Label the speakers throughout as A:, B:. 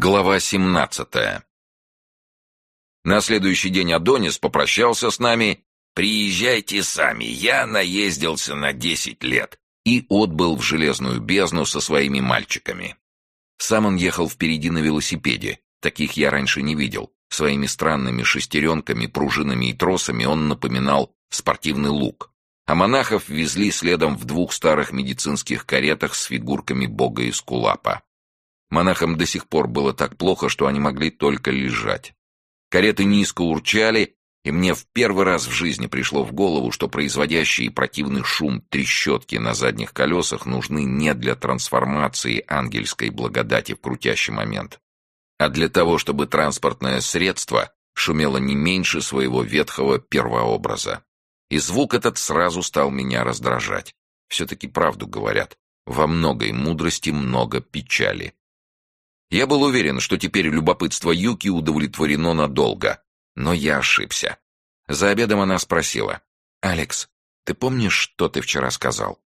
A: Глава 17 На следующий день Адонис попрощался с нами «Приезжайте сами, я наездился на десять лет» и отбыл в железную бездну со своими мальчиками. Сам он ехал впереди на велосипеде, таких я раньше не видел. Своими странными шестеренками, пружинами и тросами он напоминал спортивный лук. А монахов везли следом в двух старых медицинских каретах с фигурками бога Искулапа. Монахам до сих пор было так плохо, что они могли только лежать. Кареты низко урчали, и мне в первый раз в жизни пришло в голову, что производящие противный шум трещотки на задних колесах нужны не для трансформации ангельской благодати в крутящий момент, а для того, чтобы транспортное средство шумело не меньше своего ветхого первообраза. И звук этот сразу стал меня раздражать. Все-таки правду говорят. Во многой мудрости много печали. Я был уверен, что теперь любопытство Юки удовлетворено надолго, но я ошибся. За обедом она спросила. «Алекс, ты помнишь, что ты вчера сказал?»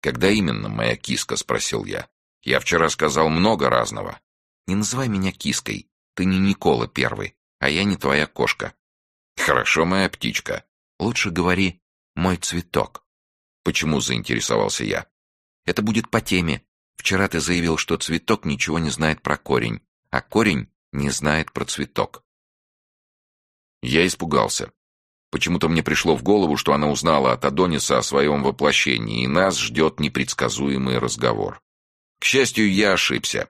A: «Когда именно, моя киска?» — спросил я. «Я вчера сказал много разного». «Не называй меня киской. Ты не Никола первый, а я не твоя кошка». «Хорошо, моя птичка. Лучше говори «мой цветок». «Почему?» — заинтересовался я. «Это будет по теме. Вчера ты заявил, что цветок ничего не знает про корень, а корень не знает про цветок. Я испугался. Почему-то мне пришло в голову, что она узнала от Адониса о своем воплощении, и нас ждет непредсказуемый разговор. К счастью, я ошибся.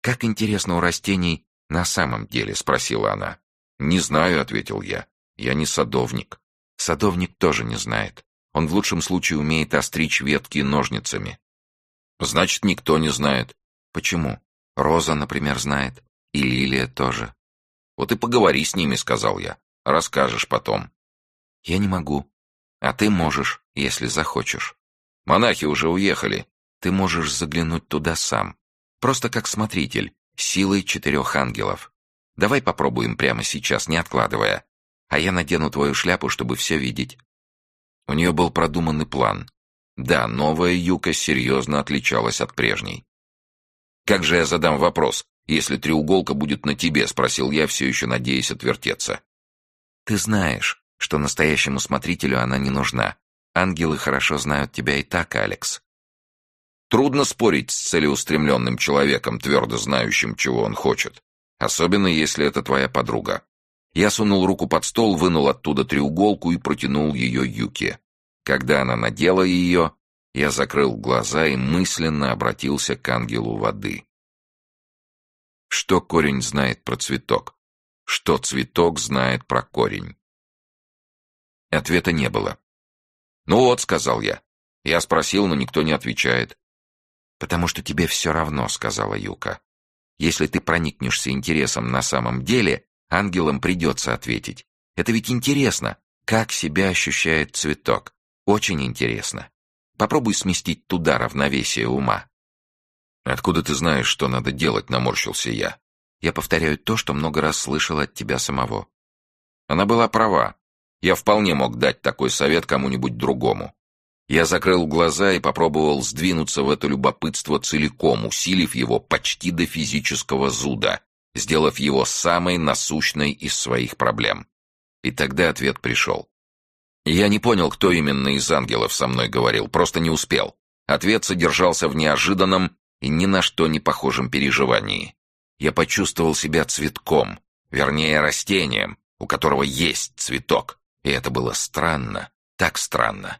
A: «Как интересно у растений на самом деле?» — спросила она. «Не знаю», — ответил я. «Я не садовник». «Садовник тоже не знает. Он в лучшем случае умеет остричь ветки ножницами. Значит, никто не знает. Почему? Роза, например, знает. И Лилия тоже. Вот и поговори с ними, сказал я. Расскажешь потом. Я не могу. А ты можешь, если захочешь. Монахи уже уехали. Ты можешь заглянуть туда сам. Просто как смотритель, силой четырех ангелов. Давай попробуем прямо сейчас, не откладывая. А я надену твою шляпу, чтобы все видеть. У нее был продуманный план. Да, новая юка серьезно отличалась от прежней. «Как же я задам вопрос, если треуголка будет на тебе?» — спросил я, все еще надеясь отвертеться. «Ты знаешь, что настоящему смотрителю она не нужна. Ангелы хорошо знают тебя и так, Алекс». Трудно спорить с целеустремленным человеком, твердо знающим, чего он хочет. Особенно, если это твоя подруга. Я сунул руку под стол, вынул оттуда треуголку и протянул ее Юке. Когда она надела ее, я закрыл глаза и мысленно обратился к ангелу воды. Что корень знает про цветок? Что цветок знает про корень? Ответа не было. «Ну вот», — сказал я. Я спросил, но никто не отвечает. «Потому что тебе все равно», — сказала Юка. «Если ты проникнешься интересом на самом деле, ангелам придется ответить. Это ведь интересно, как себя ощущает цветок. Очень интересно. Попробуй сместить туда равновесие ума. Откуда ты знаешь, что надо делать, наморщился я. Я повторяю то, что много раз слышал от тебя самого. Она была права. Я вполне мог дать такой совет кому-нибудь другому. Я закрыл глаза и попробовал сдвинуться в это любопытство целиком, усилив его почти до физического зуда, сделав его самой насущной из своих проблем. И тогда ответ пришел. Я не понял, кто именно из ангелов со мной говорил, просто не успел. Ответ содержался в неожиданном и ни на что не похожем переживании. Я почувствовал себя цветком, вернее растением, у которого есть цветок. И это было странно, так странно.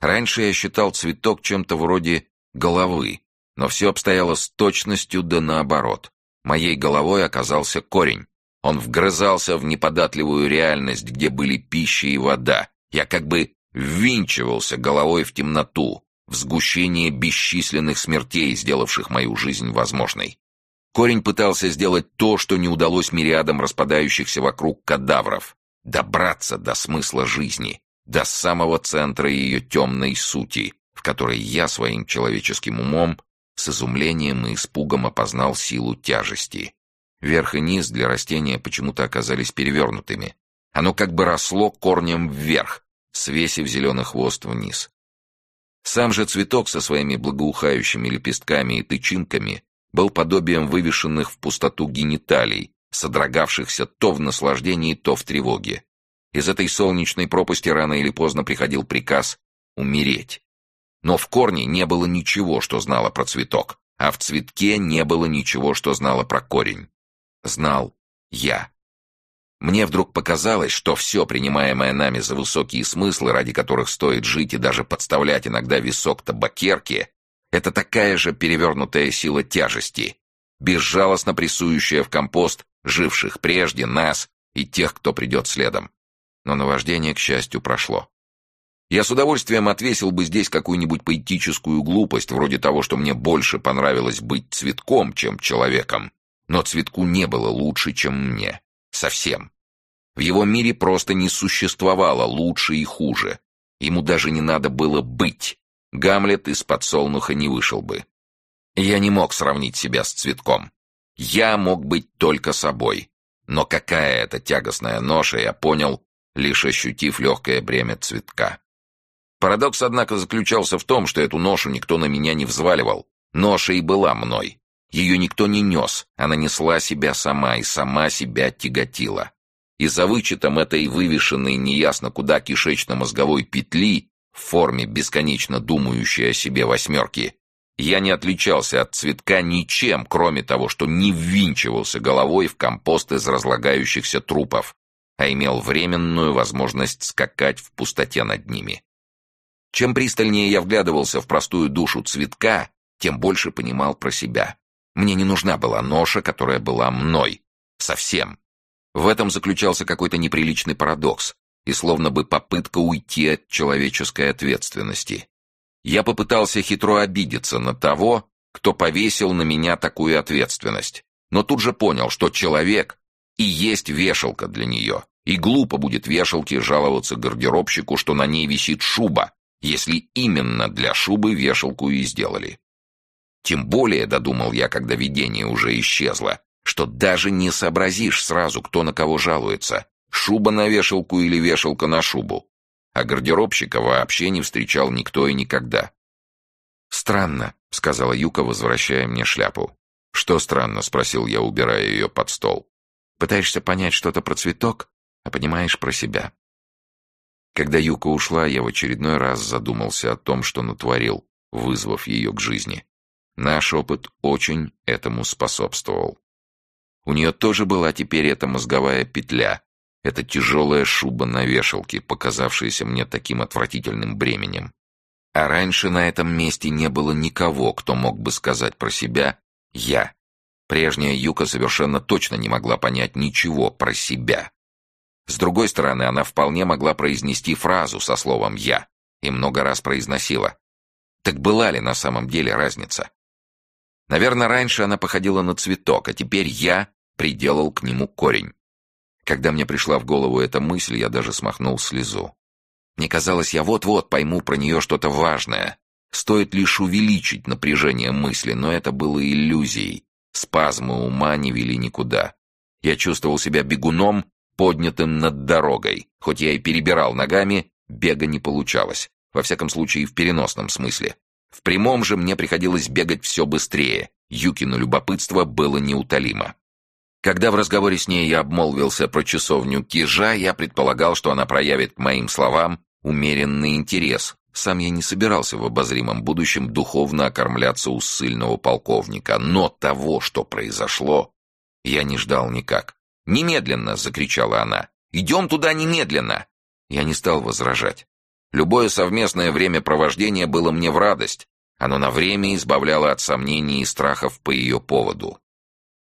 A: Раньше я считал цветок чем-то вроде головы, но все обстояло с точностью да наоборот. Моей головой оказался корень. Он вгрызался в неподатливую реальность, где были пища и вода, я как бы ввинчивался головой в темноту, в сгущение бесчисленных смертей, сделавших мою жизнь возможной. Корень пытался сделать то, что не удалось мириадам распадающихся вокруг кадавров — добраться до смысла жизни, до самого центра ее темной сути, в которой я своим человеческим умом с изумлением и испугом опознал силу тяжести. Верх и низ для растения почему-то оказались перевернутыми, оно как бы росло корнем вверх, свесив зеленый хвост вниз. Сам же цветок со своими благоухающими лепестками и тычинками был подобием вывешенных в пустоту гениталий, содрогавшихся то в наслаждении, то в тревоге. Из этой солнечной пропасти рано или поздно приходил приказ умереть. Но в корне не было ничего, что знало про цветок, а в цветке не было ничего, что знало про корень. Знал я. Мне вдруг показалось, что все, принимаемое нами за высокие смыслы, ради которых стоит жить и даже подставлять иногда висок табакерки, это такая же перевернутая сила тяжести, безжалостно прессующая в компост живших прежде нас и тех, кто придет следом. Но наваждение, к счастью, прошло. Я с удовольствием отвесил бы здесь какую-нибудь поэтическую глупость, вроде того, что мне больше понравилось быть цветком, чем человеком. Но цветку не было лучше, чем мне. Совсем. В его мире просто не существовало лучше и хуже. Ему даже не надо было быть. Гамлет из подсолнуха не вышел бы. Я не мог сравнить себя с цветком. Я мог быть только собой. Но какая это тягостная ноша, я понял, лишь ощутив легкое бремя цветка. Парадокс, однако, заключался в том, что эту ношу никто на меня не взваливал. Ноша и была мной. Ее никто не нес, она несла себя сама и сама себя тяготила. И за вычетом этой вывешенной неясно куда кишечно-мозговой петли в форме бесконечно думающей о себе восьмерки, я не отличался от цветка ничем, кроме того, что не ввинчивался головой в компост из разлагающихся трупов, а имел временную возможность скакать в пустоте над ними. Чем пристальнее я вглядывался в простую душу цветка, тем больше понимал про себя. Мне не нужна была ноша, которая была мной. Совсем. В этом заключался какой-то неприличный парадокс и словно бы попытка уйти от человеческой ответственности. Я попытался хитро обидеться на того, кто повесил на меня такую ответственность, но тут же понял, что человек и есть вешалка для нее, и глупо будет вешалке жаловаться гардеробщику, что на ней висит шуба, если именно для шубы вешалку и сделали. Тем более, додумал я, когда видение уже исчезло, что даже не сообразишь сразу, кто на кого жалуется, шуба на вешалку или вешалка на шубу. А гардеробщика вообще не встречал никто и никогда. «Странно», — сказала Юка, возвращая мне шляпу. «Что странно?» — спросил я, убирая ее под стол. «Пытаешься понять что-то про цветок, а понимаешь про себя. Когда Юка ушла, я в очередной раз задумался о том, что натворил, вызвав ее к жизни. Наш опыт очень этому способствовал. У нее тоже была теперь эта мозговая петля, эта тяжелая шуба на вешалке, показавшаяся мне таким отвратительным бременем. А раньше на этом месте не было никого, кто мог бы сказать про себя «я». Прежняя Юка совершенно точно не могла понять ничего про себя. С другой стороны, она вполне могла произнести фразу со словом «я» и много раз произносила. Так была ли на самом деле разница? Наверное, раньше она походила на цветок, а теперь я приделал к нему корень. Когда мне пришла в голову эта мысль, я даже смахнул слезу. Мне казалось, я вот-вот пойму про нее что-то важное. Стоит лишь увеличить напряжение мысли, но это было иллюзией. Спазмы ума не вели никуда. Я чувствовал себя бегуном, поднятым над дорогой. Хоть я и перебирал ногами, бега не получалось. Во всяком случае, в переносном смысле. В прямом же мне приходилось бегать все быстрее. Юкину любопытство было неутолимо. Когда в разговоре с ней я обмолвился про часовню Кижа, я предполагал, что она проявит к моим словам умеренный интерес. Сам я не собирался в обозримом будущем духовно окормляться у ссыльного полковника, но того, что произошло, я не ждал никак. «Немедленно!» — закричала она. «Идем туда немедленно!» Я не стал возражать. Любое совместное времяпровождение было мне в радость. Оно на время избавляло от сомнений и страхов по ее поводу.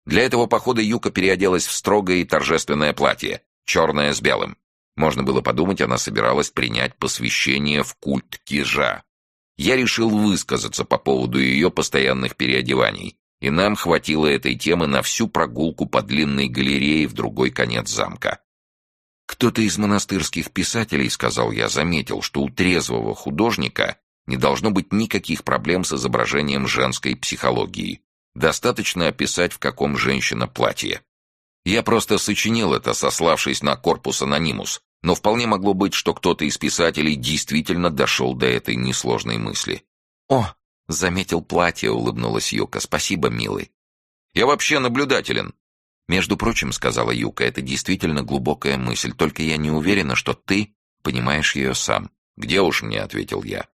A: Для этого похода Юка переоделась в строгое и торжественное платье, черное с белым. Можно было подумать, она собиралась принять посвящение в культ Кижа. Я решил высказаться по поводу ее постоянных переодеваний, и нам хватило этой темы на всю прогулку по длинной галерее в другой конец замка. Кто-то из монастырских писателей, сказал я, заметил, что у трезвого художника не должно быть никаких проблем с изображением женской психологии. Достаточно описать, в каком женщина платье. Я просто сочинил это, сославшись на корпус анонимус, но вполне могло быть, что кто-то из писателей действительно дошел до этой несложной мысли. «О, «Заметил платье», — улыбнулась Юка. «Спасибо, милый. Я вообще наблюдателен».
B: «Между прочим, — сказала Юка, — это действительно глубокая мысль, только я не уверена, что ты понимаешь ее сам».
A: «Где уж мне?» — ответил я.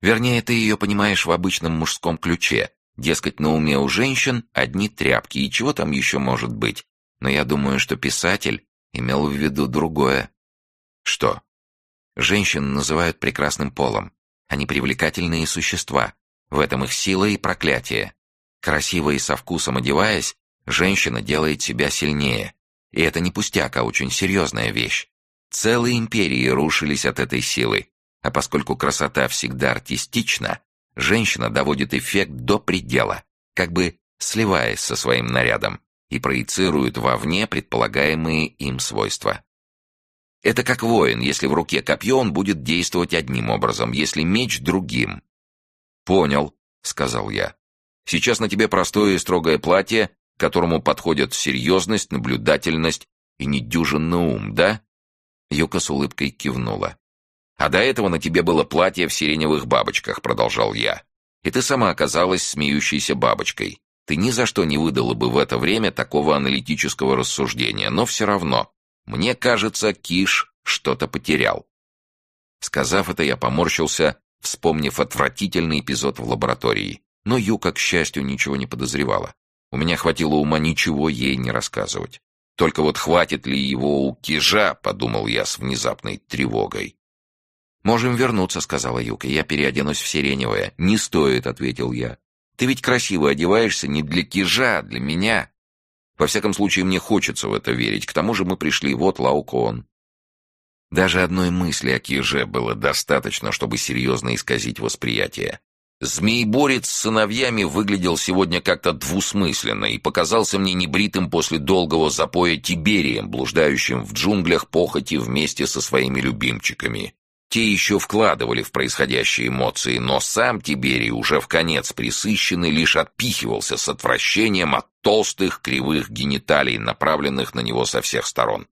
B: «Вернее, ты ее понимаешь в обычном мужском ключе. Дескать, на уме у женщин одни тряпки, и чего там еще может быть? Но я думаю, что писатель имел в виду другое».
A: «Что?»
B: «Женщин называют прекрасным полом. Они привлекательные существа. В этом их сила и проклятие. Красиво и со вкусом одеваясь, женщина делает себя сильнее. И это не пустяк, а очень серьезная вещь. Целые империи рушились от этой силы. А поскольку красота всегда артистична, женщина доводит эффект до предела, как бы сливаясь со своим нарядом, и проецирует вовне предполагаемые им свойства. Это как воин, если в руке копье, он будет действовать одним образом, если меч — другим.
A: «Понял», — сказал я. «Сейчас на тебе простое и строгое платье, которому подходят серьезность, наблюдательность и недюжинный ум, да?»
B: Юка с улыбкой кивнула.
A: «А до этого на тебе было платье в сиреневых бабочках», — продолжал я. «И ты сама оказалась смеющейся бабочкой. Ты ни за что не выдала бы в это время такого аналитического рассуждения, но все равно мне кажется, Киш что-то потерял. Сказав это, я поморщился, вспомнив отвратительный эпизод в лаборатории. Но Юка, к счастью, ничего не подозревала. У меня хватило ума ничего ей не рассказывать. Только вот хватит ли его у Кижа, подумал я с внезапной тревогой.
B: «Можем вернуться», — сказала Юка. «Я переоденусь в сиреневое».
A: «Не стоит», — ответил я. «Ты ведь красиво одеваешься не для Кижа, а для меня». Во всяком случае, мне хочется в это верить. К тому же мы пришли, вот Лаукон. Даже одной мысли о Киже было достаточно, чтобы серьезно исказить восприятие. Змееборец с сыновьями выглядел сегодня как-то двусмысленно и показался мне небритым после долгого запоя Тиберием, блуждающим в джунглях похоти вместе со своими любимчиками. Те еще вкладывали в происходящие эмоции, но сам Тиберий, уже в конец присыщенный, лишь отпихивался с отвращением от толстых кривых гениталий, направленных на него со всех сторон.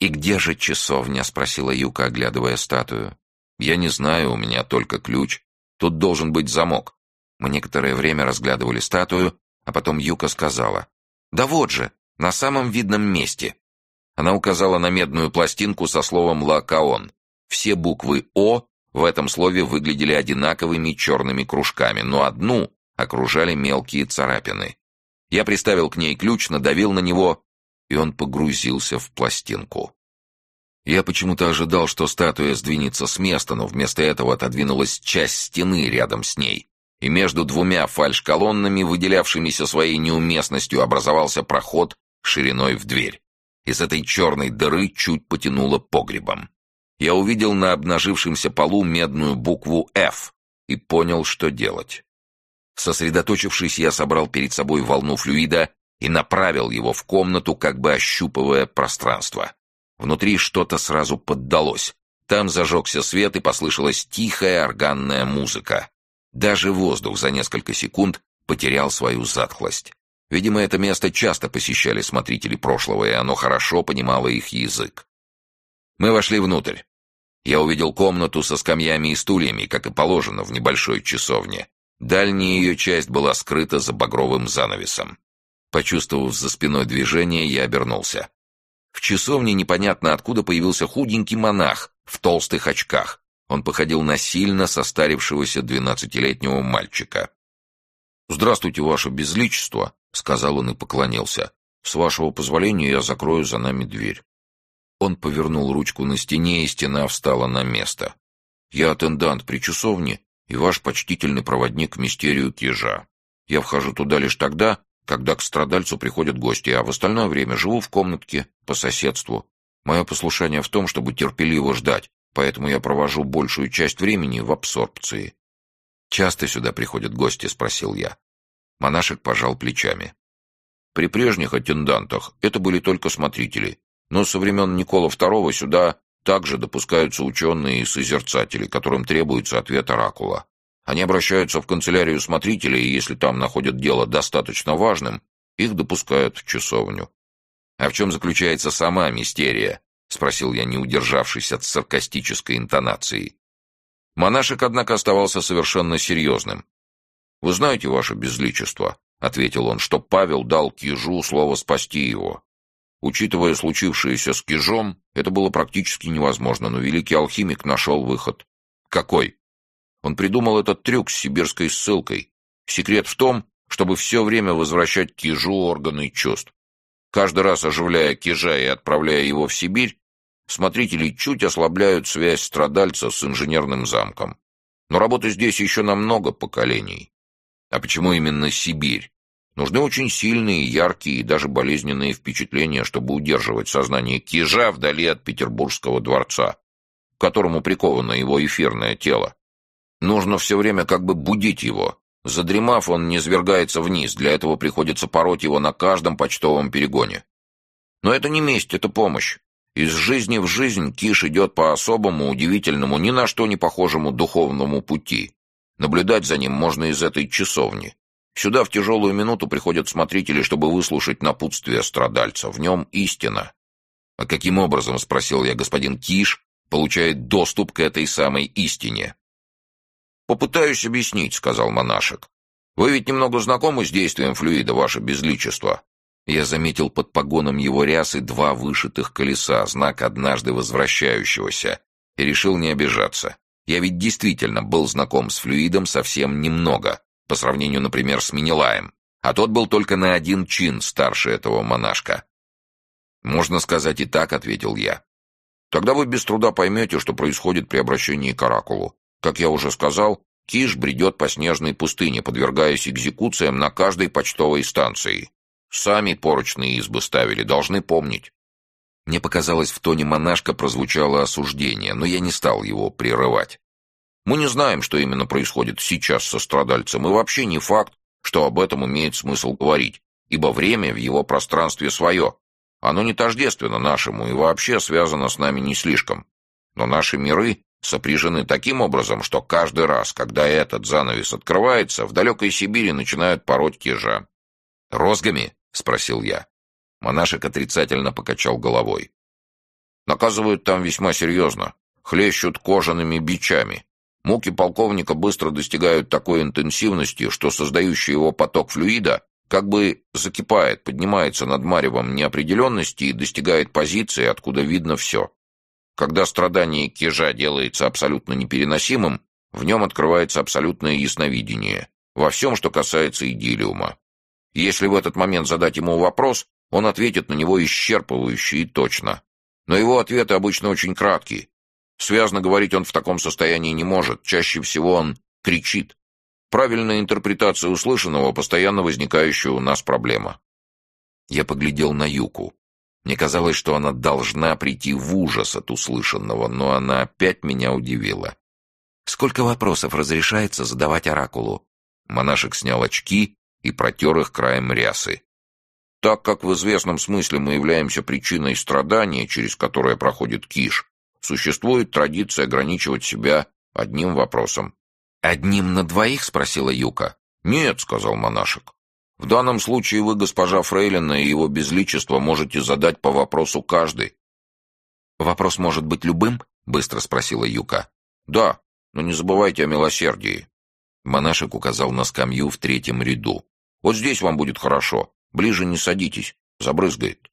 B: «И где же часовня?» — спросила Юка, оглядывая статую.
A: «Я не знаю, у меня только ключ. Тут должен быть замок».
B: Мы некоторое время разглядывали статую, а потом Юка сказала. «Да вот же, на самом видном месте».
A: Она указала на медную пластинку со словом «Лакаон». Все буквы «О» в этом слове выглядели одинаковыми черными кружками, но одну окружали мелкие царапины. Я приставил к ней ключ, надавил на него, и он погрузился в пластинку. Я почему-то ожидал, что статуя сдвинется с места, но вместо этого отодвинулась часть стены рядом с ней, и между двумя фальш-колоннами, выделявшимися своей неуместностью, образовался проход шириной в дверь. Из этой черной дыры чуть потянуло погребом я увидел на обнажившемся полу медную букву «Ф» и понял, что делать. Сосредоточившись, я собрал перед собой волну флюида и направил его в комнату, как бы ощупывая пространство. Внутри что-то сразу поддалось. Там зажегся свет и послышалась тихая органная музыка. Даже воздух за несколько секунд потерял свою затхлость. Видимо, это место часто посещали смотрители прошлого, и оно хорошо понимало их язык. Мы вошли внутрь. Я увидел комнату со скамьями и стульями, как и положено в небольшой часовне. Дальняя ее часть была скрыта за багровым занавесом. Почувствовав за спиной движение, я обернулся. В часовне непонятно откуда появился худенький монах в толстых очках. Он походил на сильно состарившегося двенадцатилетнего мальчика. «Здравствуйте, ваше безличество», — сказал он и поклонился. «С вашего позволения я закрою за нами дверь». Он повернул ручку на стене, и стена встала на место. «Я атендант при часовне и ваш почтительный проводник в мистерию Кижа. Я вхожу туда лишь тогда, когда к страдальцу приходят гости, а в остальное время живу в комнатке по соседству. Мое послушание в том, чтобы терпеливо ждать, поэтому я провожу большую часть времени в абсорбции». «Часто сюда приходят гости?» — спросил я. Монашек пожал плечами. «При прежних аттендантах это были только смотрители, но со времен Никола II сюда также допускаются ученые и созерцатели, которым требуется ответ оракула. Они обращаются в канцелярию смотрителей, и если там находят дело достаточно важным, их допускают в часовню. «А в чем заключается сама мистерия?» — спросил я, не удержавшись от саркастической интонации. Монашек, однако, оставался совершенно серьезным. «Вы знаете, ваше безличество, — ответил он, — что Павел дал Кижу слово спасти его. Учитывая случившееся с Кижом, это было практически невозможно, но великий алхимик нашел выход. Какой? Он придумал этот трюк с сибирской ссылкой. Секрет в том, чтобы все время возвращать Кижу органы чувств. Каждый раз оживляя Кижа и отправляя его в Сибирь, смотрители чуть ослабляют связь страдальца с инженерным замком. Но работы здесь еще на много поколений. А почему именно Сибирь? Нужны очень сильные, яркие и даже болезненные впечатления, чтобы удерживать сознание Кижа вдали от Петербургского дворца, к которому приковано его эфирное тело. Нужно все время как бы будить его. Задремав, он не свергается вниз, для этого приходится пороть его на каждом почтовом перегоне. Но это не месть, это помощь. Из жизни в жизнь Киш идет по особому, удивительному, ни на что не похожему духовному пути. Наблюдать за ним можно из этой часовни. Сюда в тяжелую минуту приходят смотрители, чтобы выслушать напутствие страдальца. В нем истина. «А каким образом, — спросил я, — господин Киш получает доступ к этой самой истине?» «Попытаюсь объяснить», — сказал монашек. «Вы ведь немного знакомы с действием флюида, ваше безличество?» Я заметил под погоном его рясы два вышитых колеса, знак однажды возвращающегося, и решил не обижаться. Я ведь действительно был знаком с флюидом совсем немного, по сравнению, например, с Минилаем, а тот был только на один чин старше этого монашка. «Можно сказать и так», — ответил я. «Тогда вы без труда поймете, что происходит при обращении к оракулу. Как я уже сказал, Киш бредет по снежной пустыне, подвергаясь экзекуциям на каждой почтовой станции. Сами порочные избы ставили, должны помнить. Мне показалось, в тоне монашка прозвучало осуждение, но я не стал его прерывать. Мы не знаем, что именно происходит сейчас со страдальцем, и вообще не факт, что об этом имеет смысл говорить, ибо время в его пространстве свое. Оно не тождественно нашему и вообще связано с нами не слишком. Но наши миры сопряжены таким образом, что каждый раз, когда этот занавес открывается, в далекой Сибири начинают пороть кижа. Розгами — спросил я. Монашек отрицательно покачал головой. «Наказывают там весьма серьезно. Хлещут кожаными бичами. Муки полковника быстро достигают такой интенсивности, что создающий его поток флюида как бы закипает, поднимается над маревом неопределенности и достигает позиции, откуда видно все. Когда страдание кижа делается абсолютно непереносимым, в нем открывается абсолютное ясновидение во всем, что касается идиллиума. Если в этот момент задать ему вопрос, он ответит на него исчерпывающе и точно. Но его ответы обычно очень краткие. Связно говорить он в таком состоянии не может, чаще всего он кричит. Правильная интерпретация услышанного – постоянно возникающая у нас проблема. Я поглядел на Юку. Мне казалось, что она должна прийти в ужас от услышанного, но она опять меня удивила. «Сколько вопросов разрешается задавать оракулу?» Монашек снял очки и протер их краем рясы. Так как в известном смысле мы являемся причиной страдания, через которое проходит киш, существует традиция ограничивать себя одним вопросом. «Одним на двоих?» — спросила Юка. «Нет», — сказал монашек. «В данном случае вы, госпожа Фрейлина и его безличество, можете задать по вопросу каждый». «Вопрос может быть любым?» — быстро спросила Юка. «Да, но не забывайте о милосердии». Монашек указал на скамью в третьем ряду. Вот здесь вам будет хорошо. Ближе не садитесь. Забрызгает.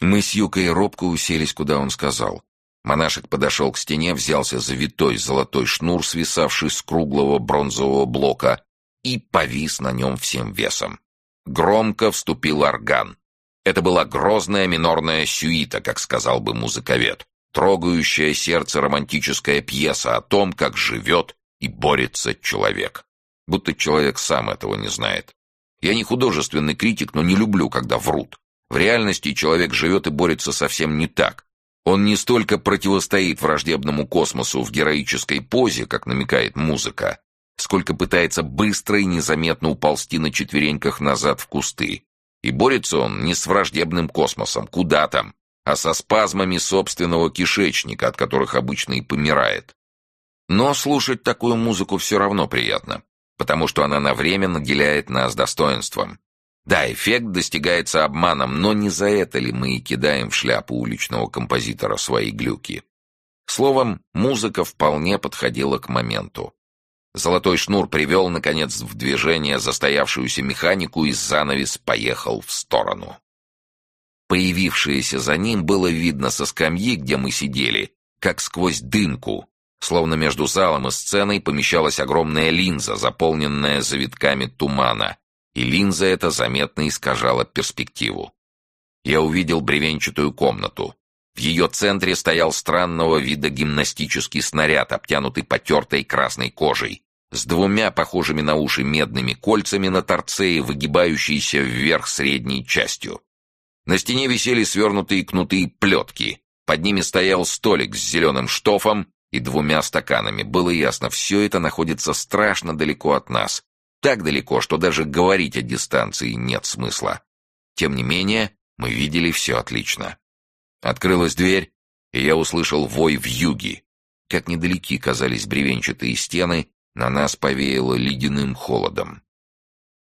A: Мы с Юкой робко уселись, куда он сказал. Монашек подошел к стене, взялся за витой золотой шнур, свисавший с круглого бронзового блока, и повис на нем всем весом. Громко вступил орган. Это была грозная минорная сюита, как сказал бы музыковед, трогающая сердце романтическая пьеса о том, как живет и борется человек. Будто человек сам этого не знает. Я не художественный критик, но не люблю, когда врут. В реальности человек живет и борется совсем не так. Он не столько противостоит враждебному космосу в героической позе, как намекает музыка, сколько пытается быстро и незаметно уползти на четвереньках назад в кусты. И борется он не с враждебным космосом, куда там, а со спазмами собственного кишечника, от которых обычно и помирает. Но слушать такую музыку все равно приятно потому что она на время наделяет нас достоинством. Да, эффект достигается обманом, но не за это ли мы и кидаем в шляпу уличного композитора свои глюки? Словом, музыка вполне подходила к моменту. Золотой шнур привел, наконец, в движение застоявшуюся механику, и занавес поехал в сторону. Появившееся за ним было видно со скамьи, где мы сидели, как сквозь дымку, словно между залом и сценой помещалась огромная линза, заполненная завитками тумана, и линза эта заметно искажала перспективу. Я увидел бревенчатую комнату. В ее центре стоял странного вида гимнастический снаряд, обтянутый потертой красной кожей, с двумя похожими на уши медными кольцами на торце и выгибающейся вверх средней частью. На стене висели свернутые кнутые плетки. Под ними стоял столик с зеленым штофом и двумя стаканами. Было ясно, все это находится страшно далеко от нас. Так далеко, что даже говорить о дистанции нет смысла. Тем не менее, мы видели все отлично. Открылась дверь, и я услышал вой в юге. Как недалеки казались бревенчатые стены, на нас повеяло ледяным холодом.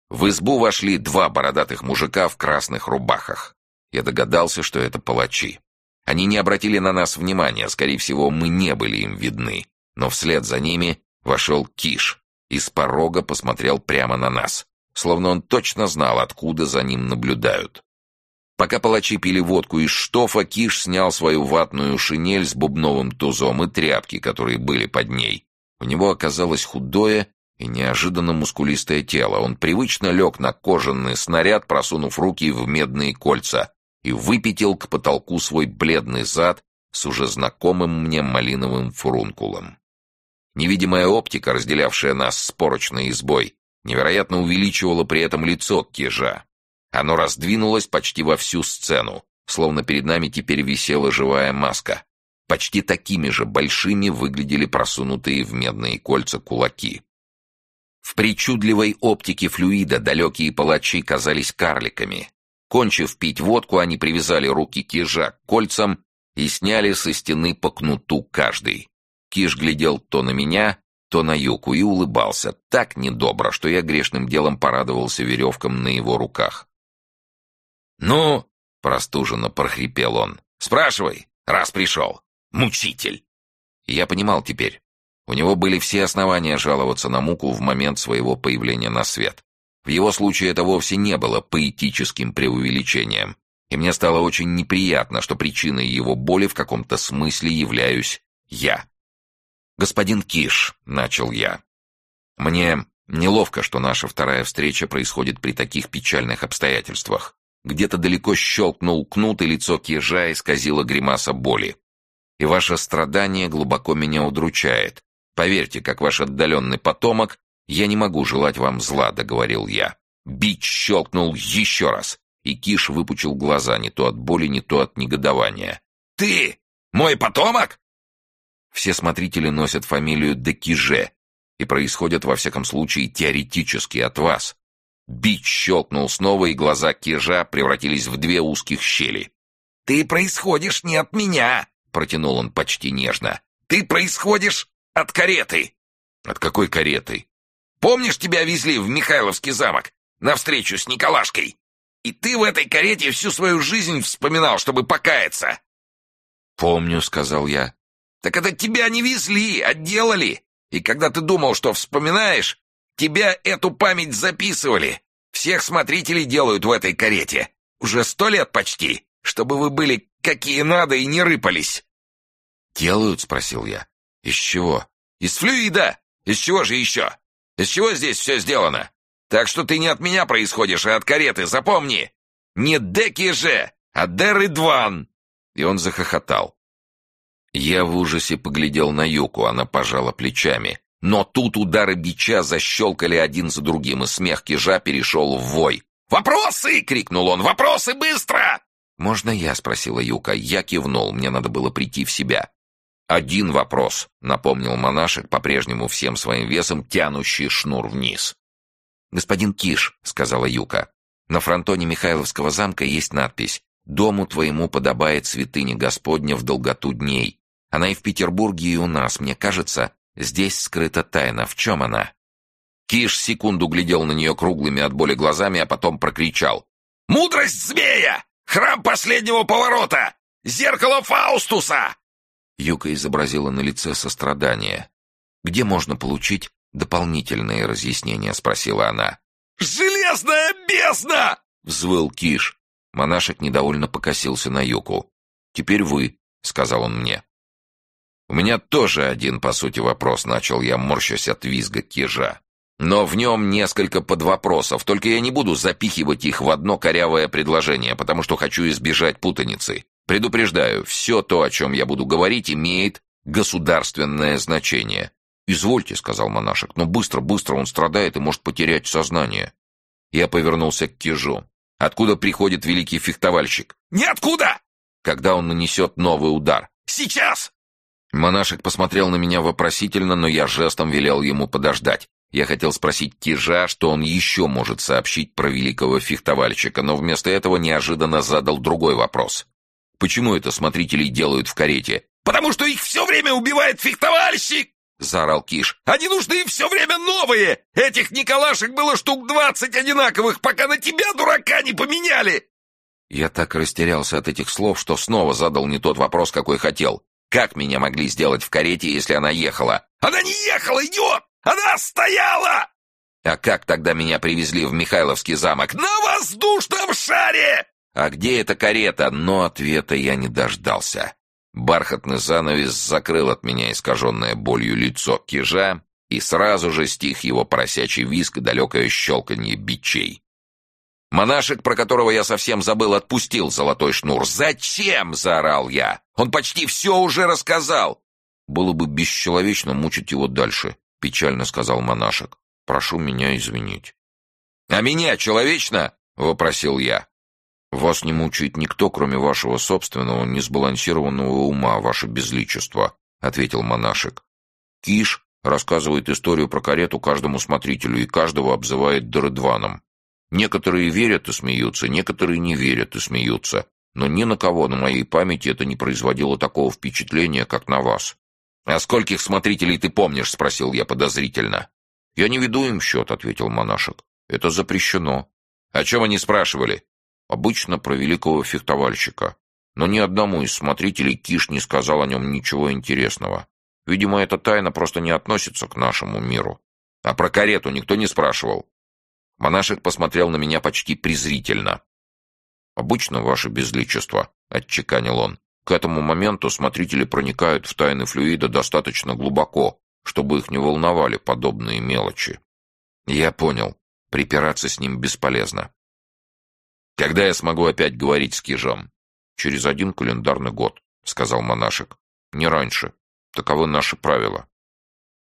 A: В избу вошли два бородатых мужика в красных рубахах. Я догадался, что это палачи. Они не обратили на нас внимания, скорее всего, мы не были им видны. Но вслед за ними вошел Киш и с порога посмотрел прямо на нас, словно он точно знал, откуда за ним наблюдают. Пока палачи пили водку из штофа, Киш снял свою ватную шинель с бубновым тузом и тряпки, которые были под ней. У него оказалось худое и неожиданно мускулистое тело. Он привычно лег на кожаный снаряд, просунув руки в медные кольца, и выпятил к потолку свой бледный зад с уже знакомым мне малиновым фурункулом. Невидимая оптика, разделявшая нас с порочной избой, невероятно увеличивала при этом лицо кижа. Оно раздвинулось почти во всю сцену, словно перед нами теперь висела живая маска. Почти такими же большими выглядели просунутые в медные кольца кулаки. В причудливой оптике флюида далекие палачи казались карликами. Кончив пить водку, они привязали руки кижа к кольцам и сняли со стены по кнуту каждый. Киш глядел то на меня, то на Юку и улыбался так недобро, что я грешным делом порадовался веревкам на его руках. «Ну?» — простуженно прохрипел он. «Спрашивай, раз пришел. Мучитель!» Я понимал теперь. У него были все основания жаловаться на муку в момент своего появления на свет. В его случае это вовсе не было поэтическим преувеличением, и мне стало очень неприятно, что причиной его боли в каком-то смысле являюсь я. «Господин Киш», — начал я, — «мне неловко, что наша вторая встреча происходит при таких печальных обстоятельствах. Где-то далеко щелкнул кнут, и лицо Кижа исказило гримаса боли. И ваше страдание глубоко меня удручает. Поверьте, как ваш отдаленный потомок, я не могу желать вам зла, договорил я. Бич щелкнул еще раз, и Киш выпучил глаза не то от боли, не то от негодования. «Ты? Мой потомок?» Все смотрители носят фамилию Декиже и происходят, во всяком случае, теоретически от вас. Бич щелкнул снова, и глаза Кижа превратились в две узких щели. «Ты происходишь не от меня!» — протянул он почти нежно. «Ты происходишь от кареты!» «От какой кареты?» «Помнишь, тебя везли в Михайловский замок на встречу с Николашкой? И ты в этой карете всю свою жизнь вспоминал, чтобы покаяться!»
B: «Помню», — сказал я.
A: «Так это тебя не везли, а делали. И когда ты думал, что вспоминаешь, Тебя эту память записывали. Всех смотрителей делают в этой карете. Уже сто лет почти, чтобы вы были какие надо и не рыпались».
B: «Делают?» — спросил я. «Из чего?»
A: «Из флюида! Из чего же еще? Из чего здесь все сделано? Так что ты не от меня происходишь, а от кареты, запомни! Не Деки же, а Дерридван!» И он захохотал. Я в ужасе поглядел на Юку, она пожала плечами. Но тут удары бича защелкали один за другим, и смех кижа перешел в вой. «Вопросы!» — крикнул он. «Вопросы быстро!» «Можно я?» — спросила Юка. Я кивнул, мне надо было прийти в себя. «Один вопрос», — напомнил монашек, по-прежнему всем своим весом тянущий шнур вниз. «Господин Киш», — сказала Юка, — «на фронтоне Михайловского замка есть надпись «Дому твоему подобает святыня Господня в долготу дней». Она и в Петербурге, и у нас, мне кажется, Здесь скрыта тайна. В чем она? Киш секунду глядел на нее круглыми от боли глазами, а потом прокричал. «Мудрость змея! Храм последнего поворота! Зеркало Фаустуса!» Юка изобразила на лице сострадание. «Где можно получить
B: «Дополнительные разъяснения?» — спросила она.
A: «Железная бездна!» — взвыл Киш.
B: Монашек недовольно покосился на Юку. «Теперь вы», — сказал он мне. «У меня тоже один, по сути, вопрос», — начал я, морщась от визга Кижа. Но в нем несколько подвопросов, только я не буду запихивать их в одно корявое предложение, потому что хочу избежать путаницы. Предупреждаю, все то, о чем я буду говорить, имеет государственное значение. «Извольте», — сказал монашек, — «но быстро-быстро он страдает и может потерять сознание». Я повернулся к Кижу. «Откуда приходит великий фехтовальщик?»
A: «Ниоткуда!»
B: «Когда он нанесет новый удар?»
A: «Сейчас!»
B: Монашек посмотрел на меня вопросительно, но я жестом велел ему подождать. Я хотел спросить Кижа, что он еще может сообщить про великого фехтовальщика, но вместо этого неожиданно задал другой вопрос. «Почему это смотрителей делают в карете?»
A: «Потому что их все время убивает фехтовальщик!» — заорал Киш. «Они нужны все время новые! Этих Николашек было штук двадцать одинаковых, пока на тебя, дурака, не поменяли!»
B: Я так растерялся от этих слов, что снова задал не тот вопрос, какой хотел. Как меня могли сделать в карете, если она ехала?
A: «Она не ехала, идиот! Она стояла!»
B: «А как тогда меня привезли в Михайловский замок?»
A: «На воздушном шаре!»
B: «А где эта карета?» Но ответа я не дождался. Бархатный занавес закрыл от меня искаженное болью лицо кижа, и сразу же стих его поросячий виск и далекое щелканье бичей. Монашек, про которого я совсем забыл, отпустил золотой шнур. «Зачем?» — заорал я. «Он почти все уже рассказал!» Было бы бесчеловечно мучить его дальше. — печально сказал монашек. «Прошу меня извинить». «А меня человечно?» — вопросил я. «Вас не мучает никто, кроме вашего собственного несбалансированного ума, ваше безличество», — ответил монашек. «Киш рассказывает историю про карету каждому смотрителю и каждого обзывает Дорыдваном. Некоторые верят и смеются, некоторые не верят и смеются, но ни на кого на моей памяти это не производило такого впечатления, как на вас. «А скольких смотрителей ты помнишь?» — спросил я подозрительно. «Я не веду им счет», — ответил монашек. «Это запрещено». «О чем они спрашивали?» «Обычно про великого фехтовальщика. Но ни одному из смотрителей Киш не сказал о нем ничего интересного. Видимо, эта тайна просто не относится к нашему миру. А про карету никто не спрашивал». Монашек посмотрел на меня почти презрительно. «Обычно, ваше безличество», — отчеканил он, к этому моменту смотрители проникают в тайны флюида достаточно глубоко, чтобы их не волновали подобные мелочи. Я понял. Припираться с ним бесполезно. Когда я смогу опять говорить с Кижом? Через один календарный год, сказал монашек. Не раньше. Таковы наши правила.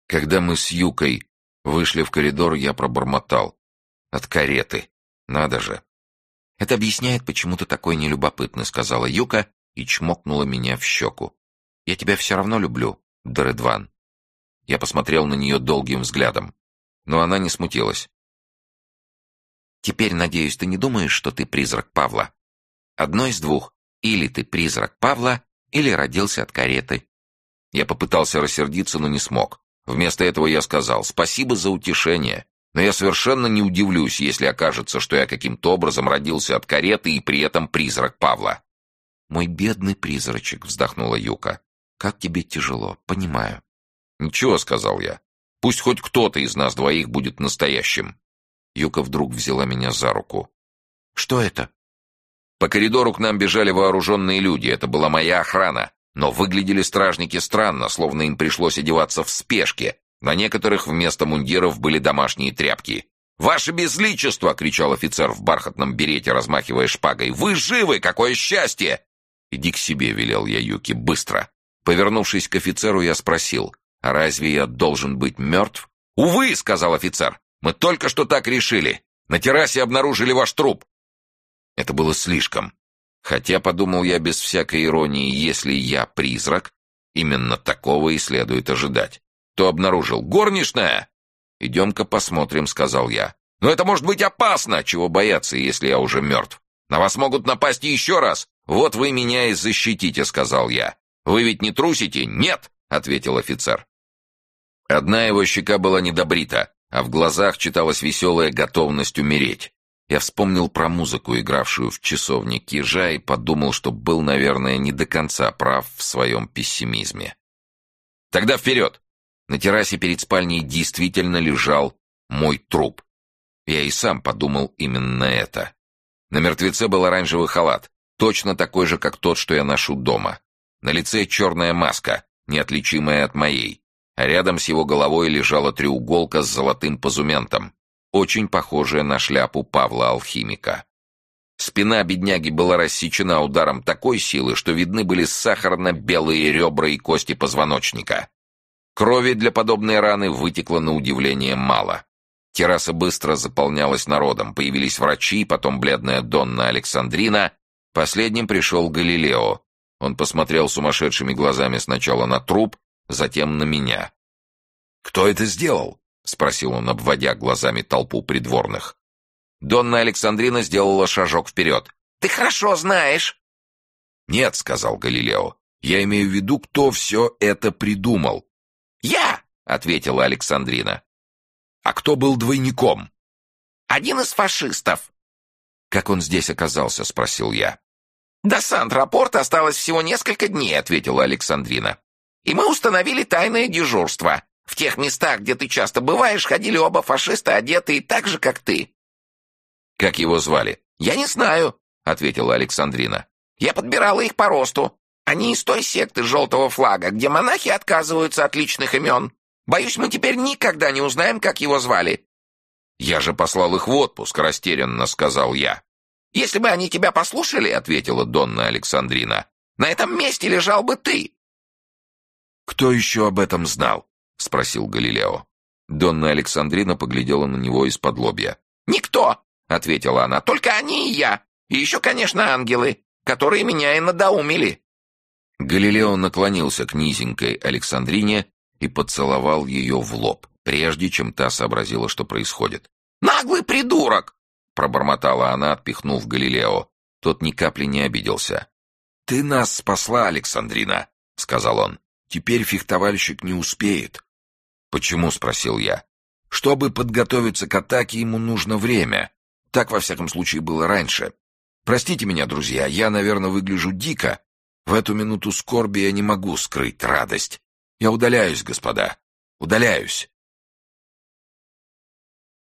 B: Когда мы с Юкой вышли в коридор, я пробормотал. От кареты. Надо же. Это объясняет, почему ты такой нелюбопытный, сказала Юка и чмокнула меня в щеку. «Я тебя все равно люблю, Доредван». Я посмотрел на нее долгим взглядом, но она не смутилась. «Теперь, надеюсь, ты не думаешь, что ты призрак Павла? Одно из двух. Или ты призрак Павла, или родился от кареты». Я попытался рассердиться, но не смог. Вместо этого я сказал «Спасибо за утешение, но я совершенно не удивлюсь, если окажется, что я каким-то образом родился от кареты и при этом призрак Павла». «Мой бедный призрачек», — вздохнула Юка. «Как тебе тяжело, понимаю». «Ничего», — сказал я. «Пусть хоть кто-то из нас двоих будет настоящим». Юка вдруг взяла меня за руку. «Что это?» По коридору к нам бежали вооруженные люди. Это была моя охрана. Но выглядели стражники странно, словно им пришлось одеваться в спешке. На некоторых вместо мундиров были домашние тряпки. «Ваше безличество!» — кричал офицер в бархатном берете, размахивая шпагой. «Вы живы! Какое счастье!» «Иди к себе», — велел я Юки, — «быстро». Повернувшись к офицеру, я спросил, «А разве я должен быть мертв?» «Увы», — сказал офицер, — «мы только что так решили. На террасе обнаружили ваш труп». Это было слишком. Хотя, подумал я без всякой иронии, если я призрак, именно такого и следует ожидать. То обнаружил «Горничная!» «Идем-ка посмотрим», — сказал я. «Но это может быть опасно! Чего бояться, если я уже мертв? На вас могут напасть еще раз! «Вот вы меня и защитите», — сказал я. «Вы ведь не трусите?» «Нет», — ответил офицер. Одна его щека была недобрита, а в глазах читалась веселая готовность умереть. Я вспомнил про музыку, игравшую в часовне Кижа, и подумал, что был, наверное, не до конца прав в своем пессимизме. «Тогда вперед!
A: На террасе перед спальней действительно лежал мой труп. Я и сам подумал именно это. На мертвеце был оранжевый халат, точно такой же, как тот, что я ношу дома. На лице черная маска, неотличимая от моей, а рядом с его головой лежала треуголка с золотым позументом, очень похожая на шляпу Павла Алхимика. Спина бедняги была рассечена ударом такой силы, что видны были сахарно-белые ребра и кости позвоночника. Крови для подобной раны вытекло на удивление мало. Терраса быстро заполнялась народом, появились врачи, потом бледная Донна Александрина. Последним пришел Галилео. Он посмотрел сумасшедшими глазами сначала на труп, затем на меня. «Кто это сделал?» — спросил он, обводя глазами толпу придворных. Донна Александрина сделала шажок вперед. «Ты хорошо знаешь!» «Нет», — сказал Галилео, — «я имею в виду, кто все это придумал».
B: «Я!» — ответила Александрина.
A: «А кто был двойником?»
B: «Один из фашистов».
A: «Как он здесь оказался?» — спросил я.
B: «До Сан-Рапорта осталось всего несколько дней», — ответила Александрина. «И мы установили тайное дежурство. В тех местах, где ты часто бываешь, ходили оба фашиста, одетые так же, как ты».
A: «Как его звали?»
B: «Я не знаю», — ответила Александрина. «Я подбирала их по росту. Они из той секты желтого флага, где монахи отказываются от личных имен. Боюсь, мы теперь никогда не узнаем, как его звали».
A: «Я же послал их в отпуск», — растерянно сказал я.
B: «Если бы они тебя послушали», — ответила Донна Александрина, — «на этом месте лежал бы ты».
A: «Кто еще об этом знал?» — спросил Галилео. Донна Александрина поглядела на него из-под лобья.
B: «Никто!» — ответила она. «Только они и я. И еще, конечно, ангелы, которые меня и надоумили».
A: Галилео наклонился к низенькой Александрине и поцеловал ее в лоб, прежде чем та сообразила, что происходит.
B: «Наглый придурок!»
A: — пробормотала она, отпихнув Галилео. Тот ни капли не обиделся. «Ты нас спасла, Александрина», — сказал он. «Теперь фехтовальщик не успеет». «Почему?» — спросил я. «Чтобы подготовиться к атаке, ему нужно время. Так, во всяком случае, было раньше. Простите меня, друзья, я, наверное, выгляжу дико. В эту минуту скорби я не могу скрыть радость. Я удаляюсь, господа, удаляюсь».